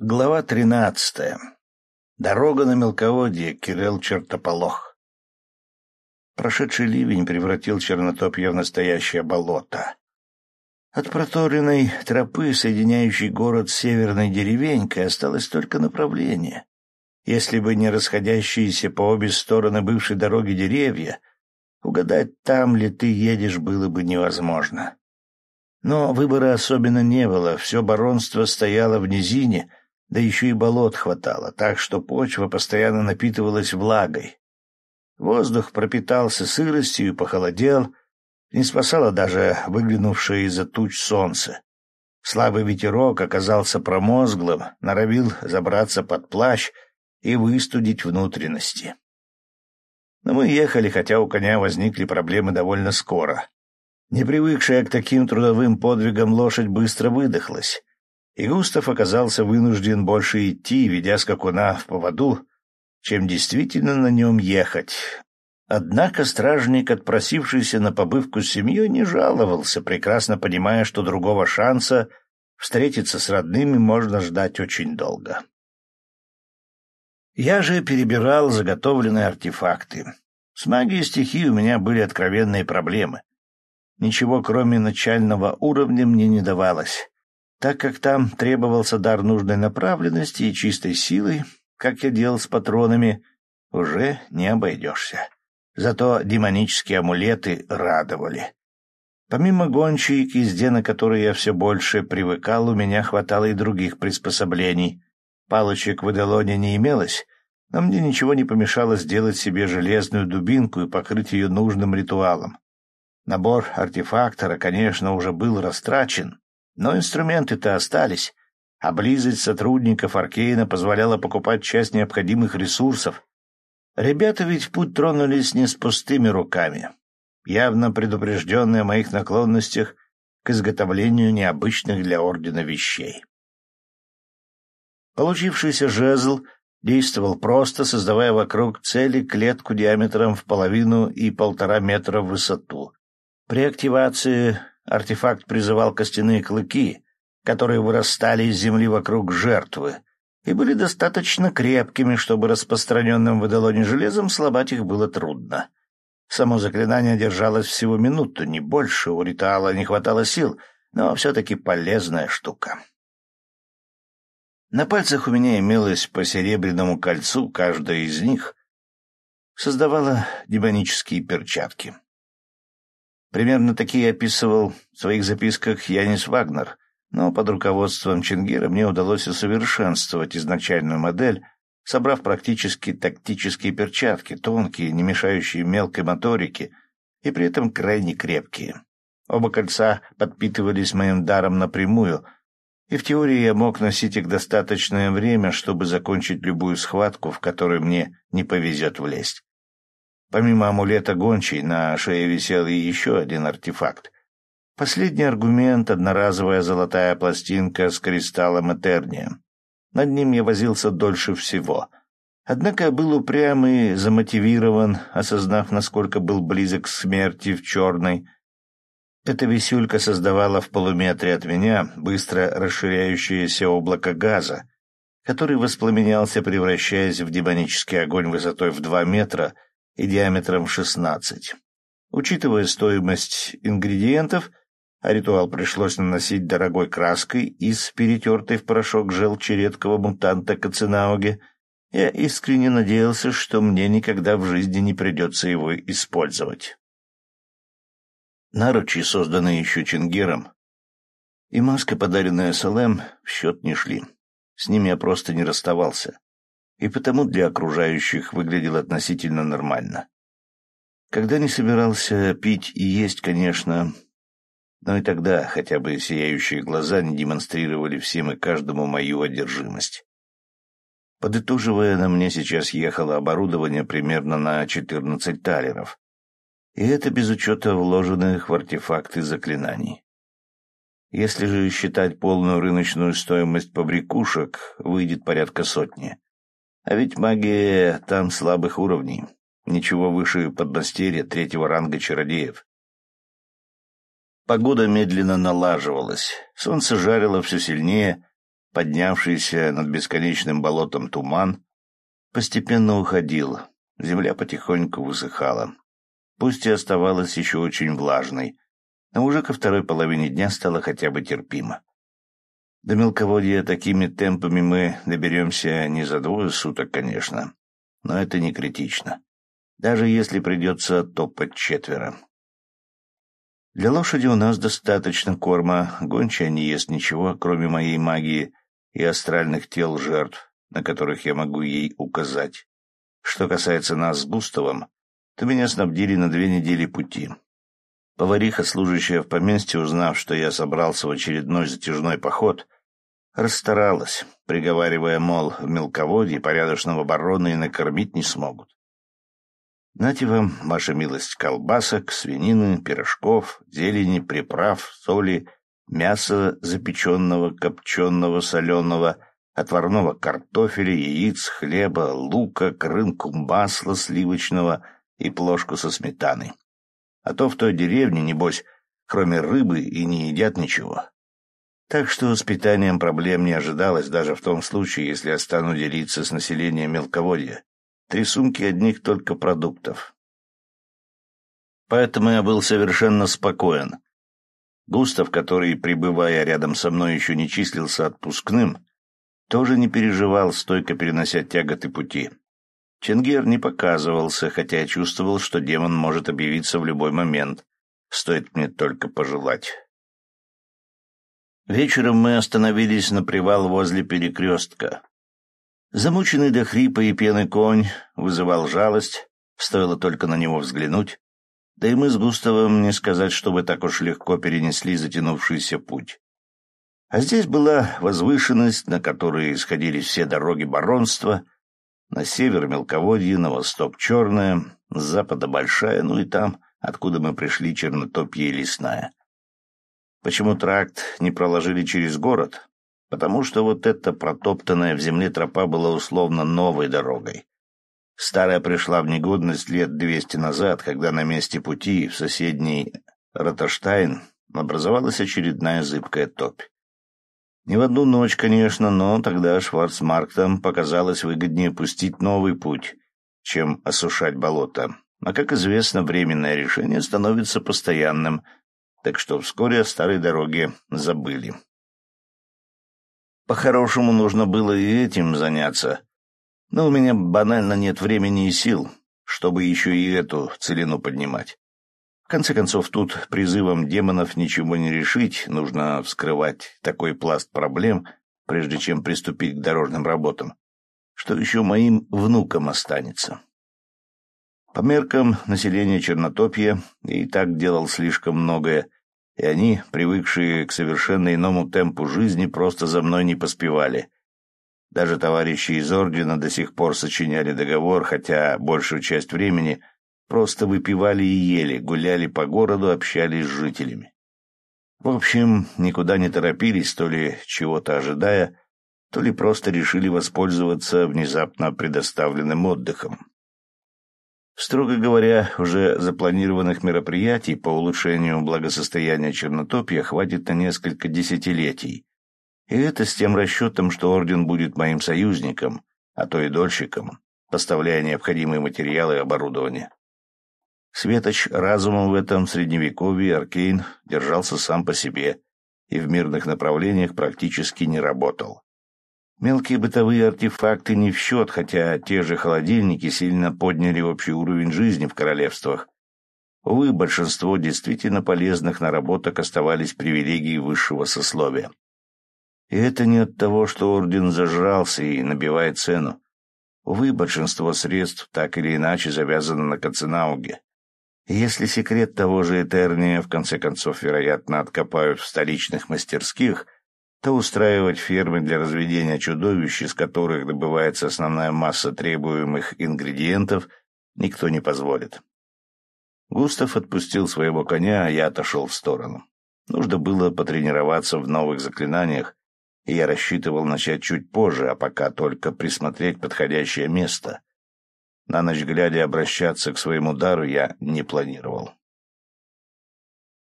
Глава тринадцатая. Дорога на мелководье. Кирилл Чертополох. Прошедший ливень превратил Чернотопье в настоящее болото. От проторенной тропы, соединяющей город с северной деревенькой, осталось только направление. Если бы не расходящиеся по обе стороны бывшей дороги деревья, угадать, там ли ты едешь, было бы невозможно. Но выбора особенно не было, все баронство стояло в низине — да еще и болот хватало, так что почва постоянно напитывалась влагой. Воздух пропитался сыростью и похолодел, не спасало даже выглянувшее из-за туч солнце. Слабый ветерок оказался промозглым, норовил забраться под плащ и выстудить внутренности. Но мы ехали, хотя у коня возникли проблемы довольно скоро. Не привыкшая к таким трудовым подвигам лошадь быстро выдохлась и Густав оказался вынужден больше идти, ведя скакуна в поводу, чем действительно на нем ехать. Однако стражник, отпросившийся на побывку с семьей, не жаловался, прекрасно понимая, что другого шанса встретиться с родными можно ждать очень долго. Я же перебирал заготовленные артефакты. С магией стихии у меня были откровенные проблемы. Ничего, кроме начального уровня, мне не давалось так как там требовался дар нужной направленности и чистой силы, как я делал с патронами, уже не обойдешься. Зато демонические амулеты радовали. Помимо гончей, к езде на которой я все больше привыкал, у меня хватало и других приспособлений. Палочек в Эделоне не имелось, но мне ничего не помешало сделать себе железную дубинку и покрыть ее нужным ритуалом. Набор артефактора, конечно, уже был растрачен, но инструменты-то остались, а близость сотрудников Аркейна позволяла покупать часть необходимых ресурсов. Ребята ведь в путь тронулись не с пустыми руками, явно предупрежденные о моих наклонностях к изготовлению необычных для Ордена вещей. Получившийся жезл действовал просто, создавая вокруг цели клетку диаметром в половину и полтора метра в высоту. При активации Артефакт призывал костяные клыки, которые вырастали из земли вокруг жертвы, и были достаточно крепкими, чтобы распространенным в Эделоне железом сломать их было трудно. Само заклинание держалось всего минуту, не больше, у ритуала не хватало сил, но все-таки полезная штука. На пальцах у меня имелось по серебряному кольцу, каждая из них создавала демонические перчатки. Примерно такие описывал в своих записках Янис Вагнер, но под руководством Чингера мне удалось усовершенствовать изначальную модель, собрав практически тактические перчатки, тонкие, не мешающие мелкой моторике и при этом крайне крепкие. Оба кольца подпитывались моим даром напрямую, и в теории я мог носить их достаточное время, чтобы закончить любую схватку, в которой мне не повезет влезть. Помимо амулета гончей, на шее висел и еще один артефакт. Последний аргумент — одноразовая золотая пластинка с кристаллом Этерния. Над ним я возился дольше всего. Однако был упрям и замотивирован, осознав, насколько был близок к смерти в черной. Эта висюлька создавала в полуметре от меня быстро расширяющееся облако газа, который воспламенялся, превращаясь в демонический огонь высотой в два метра — и диаметром 16. Учитывая стоимость ингредиентов, а ритуал пришлось наносить дорогой краской из перетертой в порошок желчи редкого мутанта Кацинауги, я искренне надеялся, что мне никогда в жизни не придется его использовать. Наручи, созданные еще Чингером, и маска, подаренная Салем, в счет не шли. С ними я просто не расставался и потому для окружающих выглядел относительно нормально. Когда не собирался пить и есть, конечно, но и тогда хотя бы сияющие глаза не демонстрировали всем и каждому мою одержимость. Подытоживая, на мне сейчас ехало оборудование примерно на 14 талеров, и это без учета вложенных в артефакты заклинаний. Если же считать полную рыночную стоимость побрякушек, выйдет порядка сотни. А ведь магия там слабых уровней. Ничего выше подмастерья третьего ранга чародеев. Погода медленно налаживалась. Солнце жарило все сильнее, поднявшийся над бесконечным болотом туман, постепенно уходил, земля потихоньку высыхала. Пусть и оставалась еще очень влажной, но уже ко второй половине дня стало хотя бы терпимо. До мелководья такими темпами мы доберемся не за двое суток, конечно, но это не критично. Даже если придется топать четверо. Для лошади у нас достаточно корма, гончая не ест ничего, кроме моей магии и астральных тел жертв, на которых я могу ей указать. Что касается нас с Густавом, то меня снабдили на две недели пути. Повариха, служащая в поместье, узнав, что я собрался в очередной затяжной поход, расстаралась, приговаривая, мол, в мелководье порядочного барона и накормить не смогут. Нате вам, ваша милость, колбасок, свинины, пирожков, зелени, приправ, соли, мяса запеченного, копченого, соленого, отварного картофеля, яиц, хлеба, лука, крынку масла сливочного и плошку со сметаной. А то в той деревне, небось, кроме рыбы и не едят ничего. Так что с питанием проблем не ожидалось даже в том случае, если я стану делиться с населением мелководья. Три сумки одних только продуктов. Поэтому я был совершенно спокоен. Густав, который, пребывая рядом со мной, еще не числился отпускным, тоже не переживал, стойко перенося тяготы пути. Ченгер не показывался, хотя я чувствовал, что демон может объявиться в любой момент. Стоит мне только пожелать. Вечером мы остановились на привал возле перекрестка. Замученный до хрипа и пены конь вызывал жалость, стоило только на него взглянуть. Да и мы с Густавом не сказать, чтобы так уж легко перенесли затянувшийся путь. А здесь была возвышенность, на которой сходились все дороги баронства — на север мелководье, на восток черное, с запада большая, ну и там, откуда мы пришли, чернотопье и лесная. Почему тракт не проложили через город? Потому что вот эта протоптанная в земле тропа была условно новой дорогой. Старая пришла в негодность лет двести назад, когда на месте пути в соседний Роташтайн образовалась очередная зыбкая топь. Не в одну ночь, конечно, но тогда Шварцмарктам показалось выгоднее пустить новый путь, чем осушать болото. А, как известно, временное решение становится постоянным, так что вскоре о старой дороге забыли. По-хорошему, нужно было и этим заняться, но у меня банально нет времени и сил, чтобы еще и эту целину поднимать. В конце концов, тут призывом демонов ничего не решить, нужно вскрывать такой пласт проблем, прежде чем приступить к дорожным работам, что еще моим внукам останется. По меркам населения Чернотопья и так делал слишком многое, и они, привыкшие к совершенно иному темпу жизни, просто за мной не поспевали. Даже товарищи из Ордена до сих пор сочиняли договор, хотя большую часть времени — Просто выпивали и ели, гуляли по городу, общались с жителями. В общем, никуда не торопились, то ли чего-то ожидая, то ли просто решили воспользоваться внезапно предоставленным отдыхом. Строго говоря, уже запланированных мероприятий по улучшению благосостояния Чернотопья хватит на несколько десятилетий. И это с тем расчетом, что Орден будет моим союзником, а то и дольщиком, поставляя необходимые материалы и оборудование. Светоч разумом в этом средневековье Аркейн держался сам по себе и в мирных направлениях практически не работал. Мелкие бытовые артефакты не в счет, хотя те же холодильники сильно подняли общий уровень жизни в королевствах. Увы, большинство действительно полезных наработок оставались привилегией высшего сословия. И это не от того, что орден зажрался и набивает цену. Увы, большинство средств так или иначе завязано на Каценауге. Если секрет того же Этерния в конце концов, вероятно, откопают в столичных мастерских, то устраивать фермы для разведения чудовищ, из которых добывается основная масса требуемых ингредиентов, никто не позволит. Густав отпустил своего коня, а я отошел в сторону. Нужно было потренироваться в новых заклинаниях, и я рассчитывал начать чуть позже, а пока только присмотреть подходящее место. На ночь глядя обращаться к своему дару я не планировал.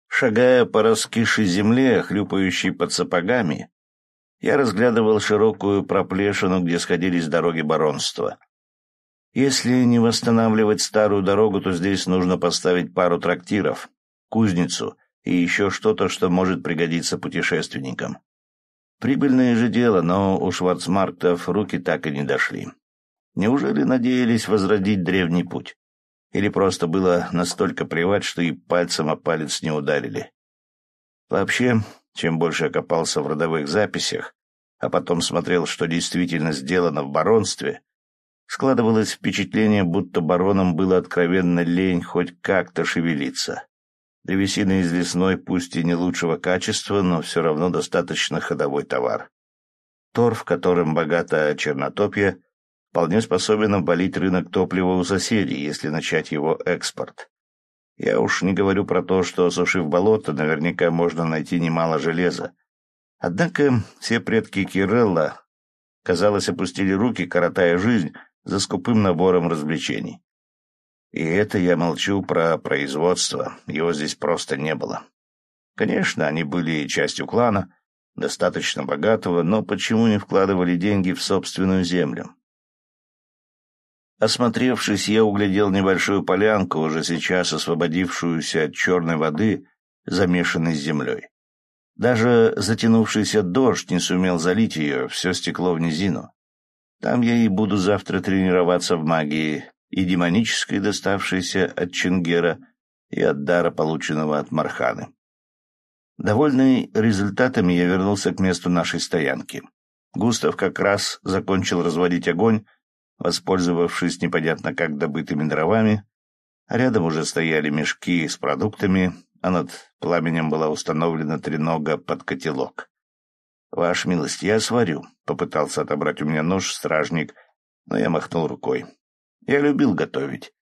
Шагая по раскисшей земле, хлюпающей под сапогами, я разглядывал широкую проплешину, где сходились дороги баронства. Если не восстанавливать старую дорогу, то здесь нужно поставить пару трактиров, кузницу и еще что-то, что может пригодиться путешественникам. Прибыльное же дело, но у шварцмарктов руки так и не дошли. Неужели надеялись возродить древний путь? Или просто было настолько плевать, что и пальцем о палец не ударили? Вообще, чем больше я копался в родовых записях, а потом смотрел, что действительно сделано в баронстве, складывалось впечатление, будто баронам было откровенно лень хоть как-то шевелиться. Древесина из лесной, пусть и не лучшего качества, но все равно достаточно ходовой товар. Торф, которым богата чернотопье, вполне способен обвалить рынок топлива у соседей, если начать его экспорт. Я уж не говорю про то, что, осушив болото, наверняка можно найти немало железа. Однако все предки Кирелла, казалось, опустили руки, коротая жизнь за скупым набором развлечений. И это я молчу про производство, его здесь просто не было. Конечно, они были частью клана, достаточно богатого, но почему не вкладывали деньги в собственную землю? Осмотревшись, я углядел небольшую полянку, уже сейчас освободившуюся от черной воды, замешанной с землей. Даже затянувшийся дождь не сумел залить ее, все стекло в низину. Там я и буду завтра тренироваться в магии, и демонической, доставшейся от Чингера, и от дара, полученного от Марханы. Довольный результатами, я вернулся к месту нашей стоянки. Густав как раз закончил разводить огонь, воспользовавшись непонятно как добытыми дровами, рядом уже стояли мешки с продуктами, а над пламенем была установлена тренога под котелок. «Ваш милость, я сварю», — попытался отобрать у меня нож стражник, но я махнул рукой. Я любил готовить.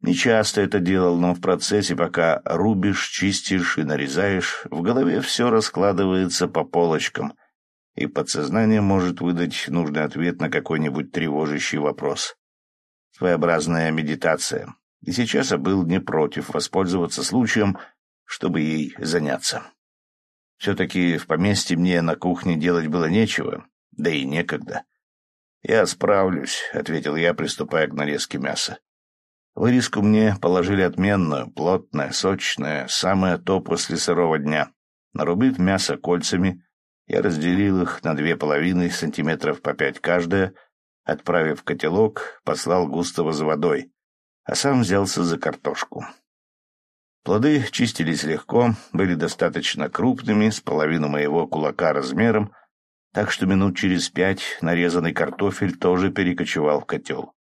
Не часто это делал, но в процессе, пока рубишь, чистишь и нарезаешь, в голове все раскладывается по полочкам, и подсознание может выдать нужный ответ на какой-нибудь тревожащий вопрос. Своеобразная медитация. И сейчас я был не против воспользоваться случаем, чтобы ей заняться. Все-таки в поместье мне на кухне делать было нечего, да и некогда. «Я справлюсь», — ответил я, приступая к нарезке мяса. Вырезку мне положили отменную, плотная, сочная, самое то после сырого дня. Нарубив мясо кольцами, я разделил их на две половины, сантиметров по пять каждая, отправив котелок, послал густого за водой, а сам взялся за картошку. Плоды чистились легко, были достаточно крупными, с половину моего кулака размером, так что минут через пять нарезанный картофель тоже перекочевал в котел.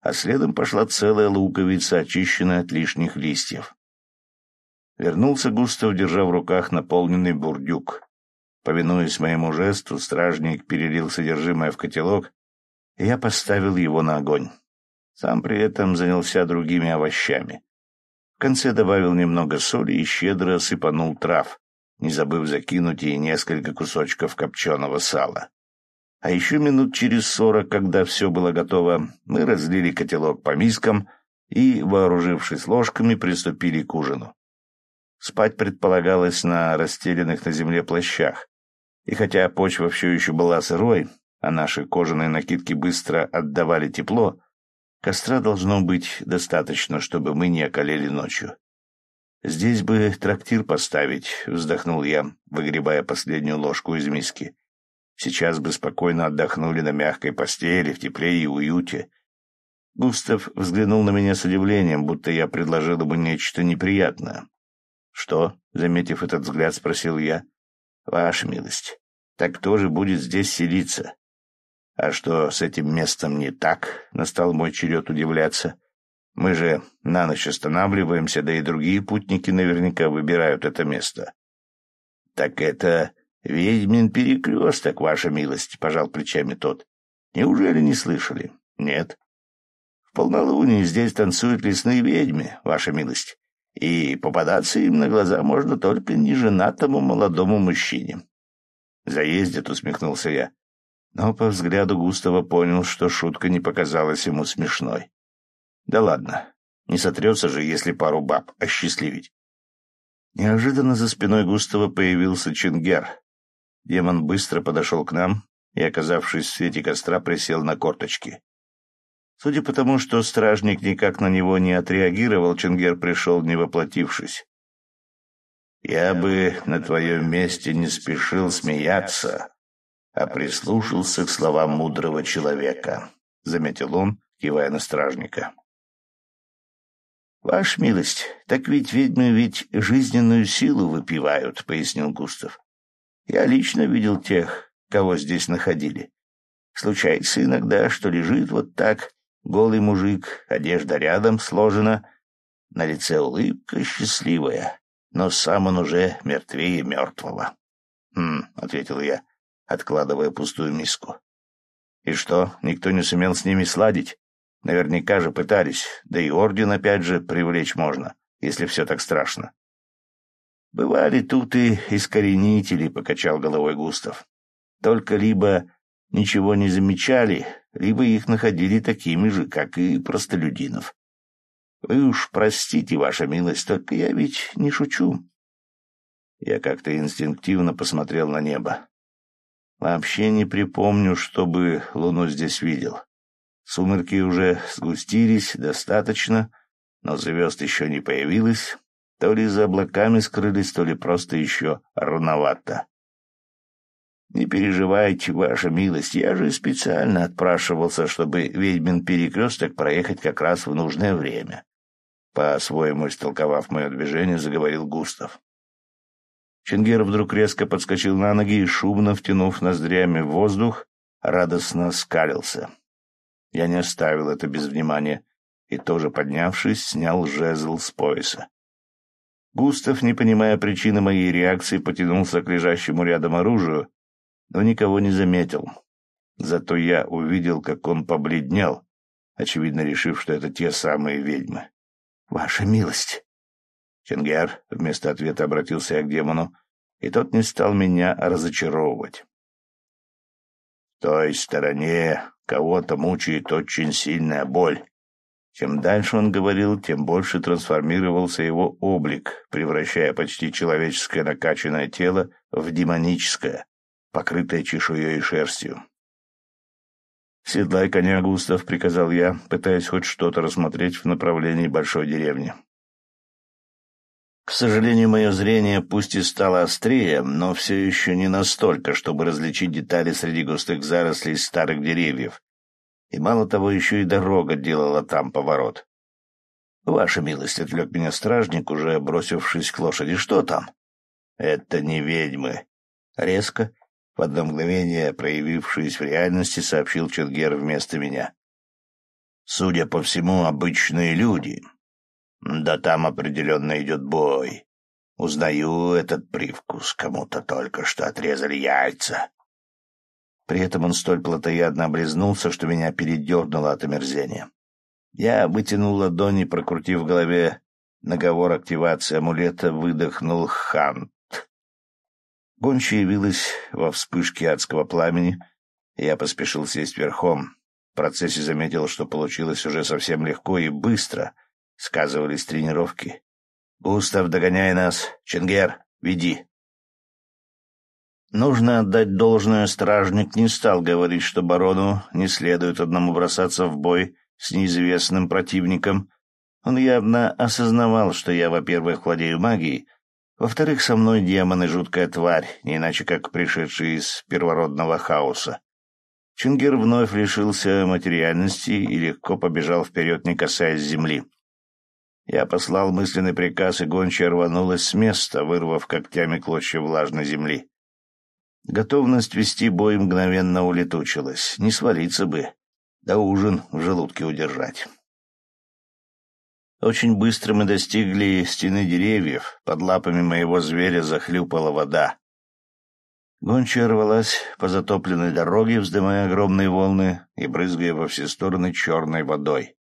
А следом пошла целая луковица, очищенная от лишних листьев. Вернулся Густав, держа в руках наполненный бурдюк. Повинуясь моему жесту, стражник перелил содержимое в котелок, и я поставил его на огонь. Сам при этом занялся другими овощами. В конце добавил немного соли и щедро сыпанул трав, не забыв закинуть ей несколько кусочков копченого сала. А еще минут через сорок, когда все было готово, мы разлили котелок по мискам и, вооружившись ложками, приступили к ужину. Спать предполагалось на расстеленных на земле плащах, и хотя почва все еще была сырой, а наши кожаные накидки быстро отдавали тепло, костра должно быть достаточно, чтобы мы не околели ночью. «Здесь бы трактир поставить», — вздохнул я, выгребая последнюю ложку из миски. «Сейчас бы спокойно отдохнули на мягкой постели, в тепле и уюте». Густав взглянул на меня с удивлением, будто я предложил ему нечто неприятное. «Что?» — заметив этот взгляд, спросил я. Ваша милость, так кто же будет здесь селиться? А что с этим местом не так? Настал мой черед удивляться. Мы же на ночь останавливаемся, да и другие путники наверняка выбирают это место. — Так это ведьмин перекресток, ваша милость, — пожал плечами тот. — Неужели не слышали? — Нет. — В полнолуние здесь танцуют лесные ведьмы, ваша милость и попадаться им на глаза можно только неженатому молодому мужчине. «Заездит», — усмехнулся я. Но по взгляду Густава понял, что шутка не показалась ему смешной. «Да ладно, не сотрется же, если пару баб осчастливить». Неожиданно за спиной Густава появился Чингер. Демон быстро подошел к нам и, оказавшись в свете костра, присел на корточки. Судя по тому, что стражник никак на него не отреагировал, Чунгер пришел, не воплотившись. «Я бы на твоем месте не спешил смеяться, а прислушался к словам мудрого человека», — заметил он, кивая на стражника. «Ваша милость, так ведь ведьмы ведь жизненную силу выпивают», — пояснил Густав. «Я лично видел тех, кого здесь находили. Случается иногда, что лежит вот так, голый мужик, одежда рядом сложена, на лице улыбка счастливая, но сам он уже мертвее мертвого». «Хм», — ответил я, откладывая пустую миску. «И что, никто не сумел с ними сладить?» Наверняка же пытались, да и орден опять же привлечь можно, если все так страшно. Бывали тут и искоренители, — покачал головой Густав. Только либо ничего не замечали, либо их находили такими же, как и простолюдинов. Вы уж простите, ваша милость, только я ведь не шучу. Я как-то инстинктивно посмотрел на небо. Вообще не припомню, чтобы луну здесь видел. Сумерки уже сгустились достаточно, но звезд еще не появилось. То ли за облаками скрылись, то ли просто еще рановато. «Не переживайте, ваша милость, я же специально отпрашивался, чтобы ведьмин перекресток проехать как раз в нужное время». По-своему истолковав мое движение, заговорил Густав. Чингер вдруг резко подскочил на ноги и, шумно втянув ноздрями в воздух, радостно скалился. Я не оставил это без внимания и, тоже поднявшись, снял жезл с пояса. Густав, не понимая причины моей реакции, потянулся к лежащему рядом оружию, но никого не заметил. Зато я увидел, как он побледнел, очевидно решив, что это те самые ведьмы. «Ваша милость!» Ченгер вместо ответа обратился я к демону, и тот не стал меня разочаровывать. «В той стороне кого-то мучает очень сильная боль. Чем дальше он говорил, тем больше трансформировался его облик, превращая почти человеческое накачанное тело в демоническое, покрытое чешуей и шерстью. «Седлай коня, Густав», — приказал я, пытаясь хоть что-то рассмотреть в направлении большой деревни. К сожалению, мое зрение пусть и стало острее, но все еще не настолько, чтобы различить детали среди густых зарослей старых деревьев. И мало того, еще и дорога делала там поворот. «Ваша милость», — отвлек меня стражник, уже бросившись к лошади. «Что там?» «Это не ведьмы». Резко, в одно мгновение проявившись в реальности, сообщил Чергер вместо меня. «Судя по всему, обычные люди. Да там определенно идет бой. Узнаю этот привкус, кому-то только что отрезали яйца. При этом он столь плотоядно облизнулся, что меня передернуло от омерзения. Я вытянул ладони, прокрутив в голове наговор активации амулета, выдохнул «Хант». Гончая явилась во вспышке адского пламени, я поспешил сесть верхом. В процессе заметил, что получилось уже совсем легко и быстро, сказывались тренировки. «Густав, догоняй нас! Чингер, веди!» Нужно отдать должное, стражник не стал говорить, что барону не следует одному бросаться в бой с неизвестным противником. Он явно осознавал, что я, во-первых, владею магией, во-вторых, со мной демон и жуткая тварь, не иначе как пришедший из первородного хаоса. Чингер вновь лишился материальности и легко побежал вперед, не касаясь земли. Я послал мысленный приказ, и гончая рванулась с места, вырвав когтями клочья влажной земли. Готовность вести бой мгновенно улетучилась. Не свалиться бы, да ужин в желудке удержать. Очень быстро мы достигли стены деревьев. Под лапами моего зверя захлюпала вода. Гончая рвалась по затопленной дороге, вздымая огромные волны и брызгая во все стороны черной водой.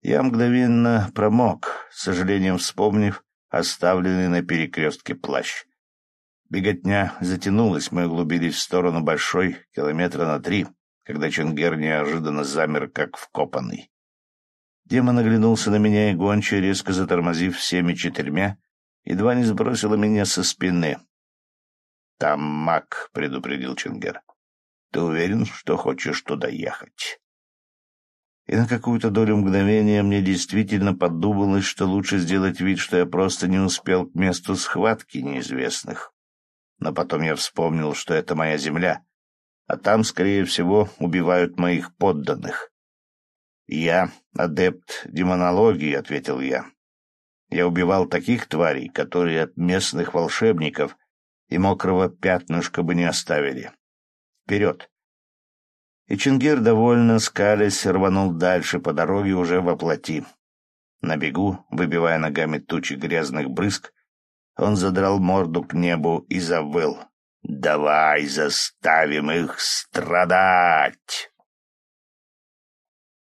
Я мгновенно промок, с сожалением вспомнив оставленный на перекрестке плащ. Беготня затянулась, мы углубились в сторону большой, километра на три, когда Чунгер неожиданно замер, как вкопанный. Демон оглянулся на меня, и гончая, резко затормозив всеми четырьмя, едва не сбросила меня со спины. «Там маг», — предупредил Чингер. «Ты уверен, что хочешь туда ехать?» И на какую-то долю мгновения мне действительно подумалось, что лучше сделать вид, что я просто не успел к месту схватки неизвестных. Но потом я вспомнил, что это моя земля, а там, скорее всего, убивают моих подданных. «Я адепт демонологии», — ответил я. «Я убивал таких тварей, которые от местных волшебников и мокрого пятнышка бы не оставили. Вперед!» И Чингир, довольно скалясь, рванул дальше по дороге уже во плоти. На бегу, выбивая ногами тучи грязных брызг, он задрал морду к небу и завыл. «Давай заставим их страдать!»